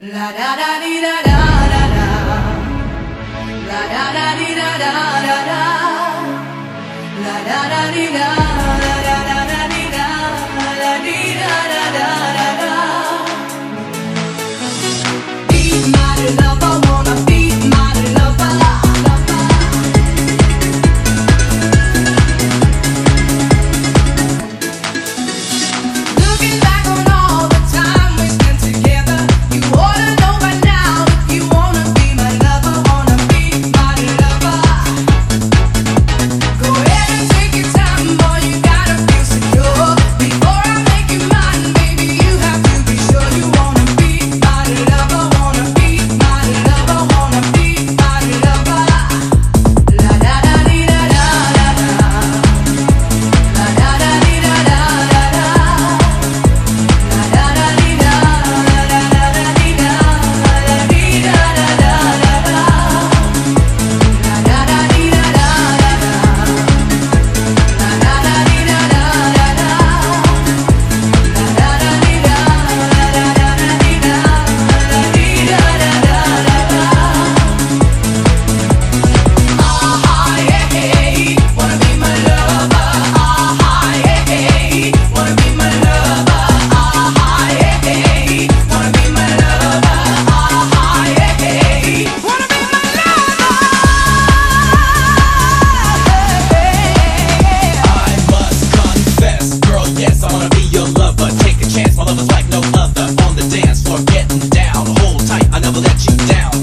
La da da di da da da da La da da di da da da da La da da di da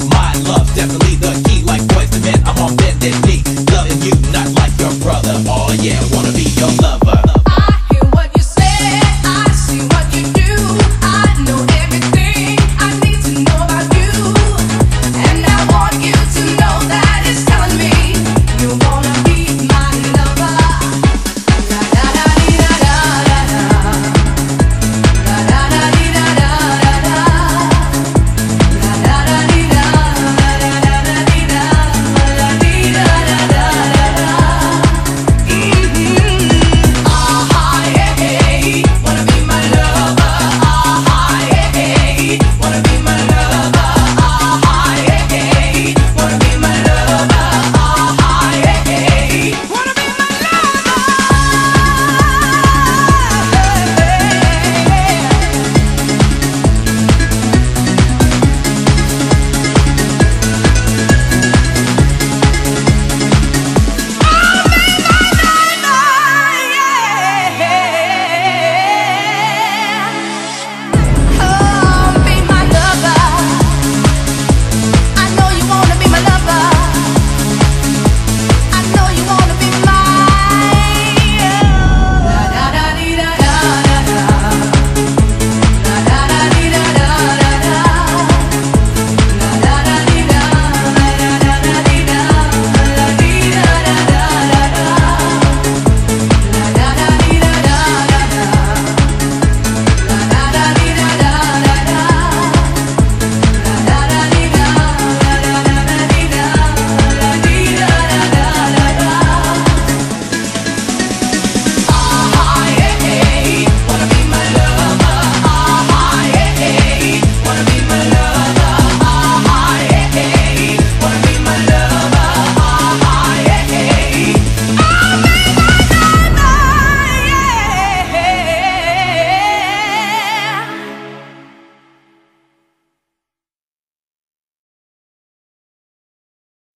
My love definitely